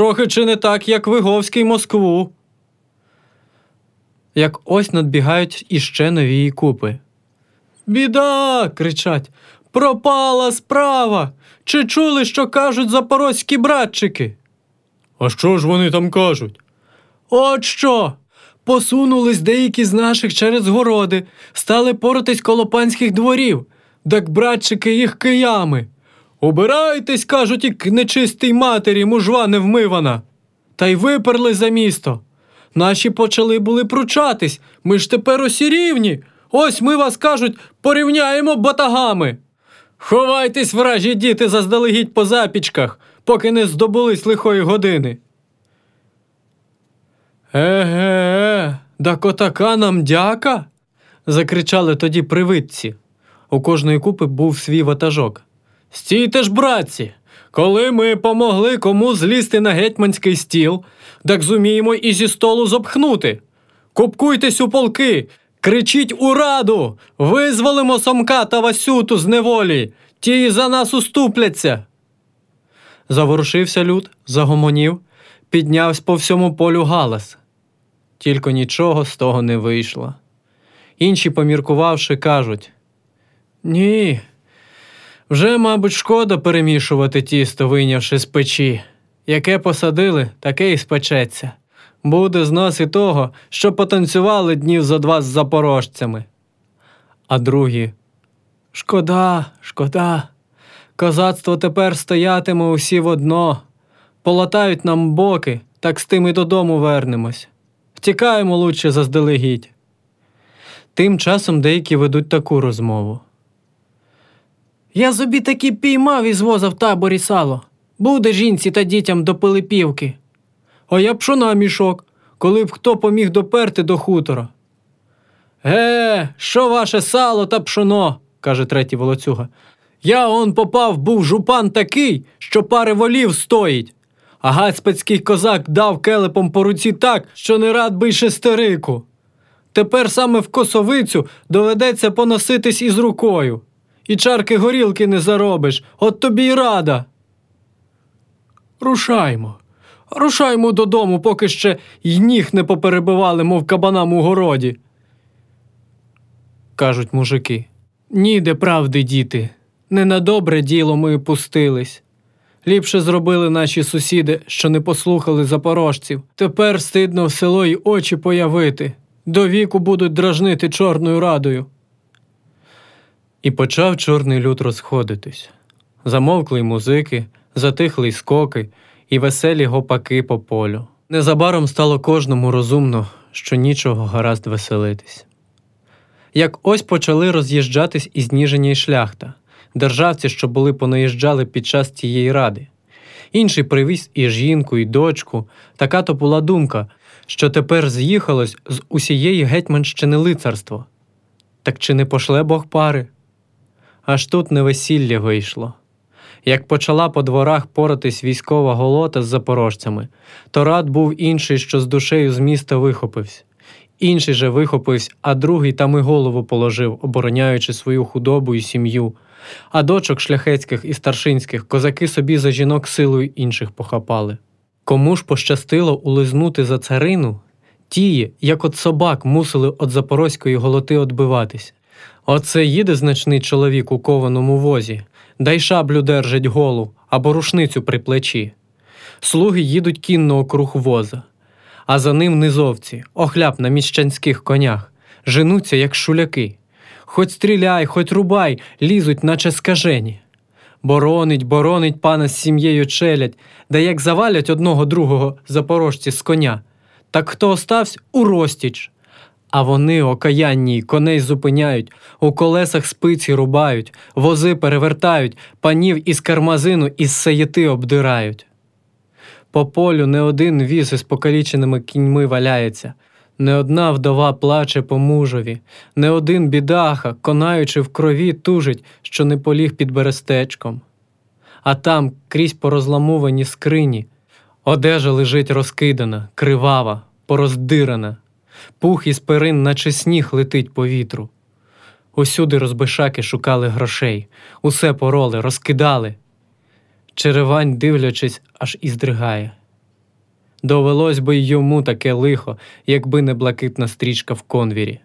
трохи чи не так, як Виговський Москву. Як ось надбігають іще нові купи. Біда. кричать. Пропала справа. Чи чули, що кажуть запорозькі братчики? А що ж вони там кажуть? От що. Посунулись деякі з наших через городи, стали поратись коло панських дворів, так братчики їх киями. Убирайтесь, кажуть, і к нечистій матері, мужва невмивана. Та й виперли за місто. Наші почали були пручатись, ми ж тепер усі рівні. Ось ми вас кажуть, порівняємо батагами. Ховайтесь, вражі діти, заздалегідь по запічках, поки не здобулись лихої години. Еге, так отака нам дяка. закричали тоді привидці. У кожної купи був свій ватажок. Стійте ж, братці! Коли ми помогли кому злізти на гетьманський стіл, так зуміємо і зі столу зопхнути. Купкуйтесь у полки, кричіть у раду, визволимо Сомка та Васюту з неволі, ті за нас уступляться. Заворушився люд, загомонів, піднявся по всьому полю галас. Тільки нічого з того не вийшло. Інші, поміркувавши, кажуть: Ні, вже, мабуть, шкода перемішувати тісто, вийнявши з печі. Яке посадили, таке і спечеться. Буде з нас і того, що потанцювали днів за два з запорожцями. А другі Шкода, шкода. Козацтво тепер стоятиме усі в одно. Полатають нам боки, так з тим і додому вернемось. Втікаємо лучше заздалегідь. Тим часом деякі ведуть таку розмову. Я собі таки піймав із воза в таборі сало. Буде жінці та дітям до пилипівки. А я пшона мішок, коли б хто поміг доперти до хутора. Е, що ваше сало та пшоно, каже третій волоцюга. Я он попав, був жупан такий, що пари волів стоїть. А гацьпецький козак дав келепом по руці так, що не рад би й шестерику. Тепер саме в косовицю доведеться поноситись із рукою. І чарки горілки не заробиш, от тобі й рада. Рушаймо. Рушаймо додому, поки ще й ніг не поперебивали, мов кабанам у городі. Кажуть мужики. Ніде правди, діти. Не на добре діло ми пустились. Ліпше зробили наші сусіди, що не послухали запорожців. Тепер стидно в село й очі появити. До віку будуть дражнити Чорною радою. І почав чорний люд розходитись. Замовкли й музики, затихли й скоки, і веселі гопаки по полю. Незабаром стало кожному розумно, що нічого гаразд веселитись. Як ось почали роз'їжджатись і зніження й шляхта, державці, що були понаїжджали під час тієї ради. Інший привіз і жінку, і дочку. Така то була думка, що тепер з'їхалось з усієї гетьманщини лицарство. Так чи не пошле Бог пари? Аж тут не весілля вийшло. Як почала по дворах поратись військова голота з запорожцями, то рад був інший, що з душею з міста вихопився. Інший же вихопився, а другий там і голову положив, обороняючи свою худобу і сім'ю. А дочок шляхетських і старшинських козаки собі за жінок силою інших похапали. Кому ж пощастило улизнути за царину, тії, як от собак, мусили від запорозької голоти odбиватись. Оце їде значний чоловік у кованому возі, дай шаблю держить голу або рушницю при плечі. Слуги їдуть кінно округ воза, а за ним низовці, охляп на міщанських конях, женуться, як шуляки. Хоть стріляй, хоть рубай, лізуть, наче скажені. Боронить, боронить пана з сім'єю челядь, да як завалять одного другого запорожці з коня, так хто остався у розтіч. А вони, окаянні, коней зупиняють, у колесах спиці рубають, вози перевертають, панів із кармазину із саєти обдирають. По полю не один віз із покаліченими кіньми валяється, не одна вдова плаче по мужові, не один бідаха, конаючи в крові, тужить, що не поліг під берестечком. А там, крізь порозламувані скрині, одежа лежить розкидана, кривава, пороздирана, пух із перин, наче сніг летить по вітру. Усюди розбишаки шукали грошей, усе пороли, розкидали. Черевань, дивлячись, аж іздригає. Довелось би й йому таке лихо, якби не блакитна стрічка в конвірі.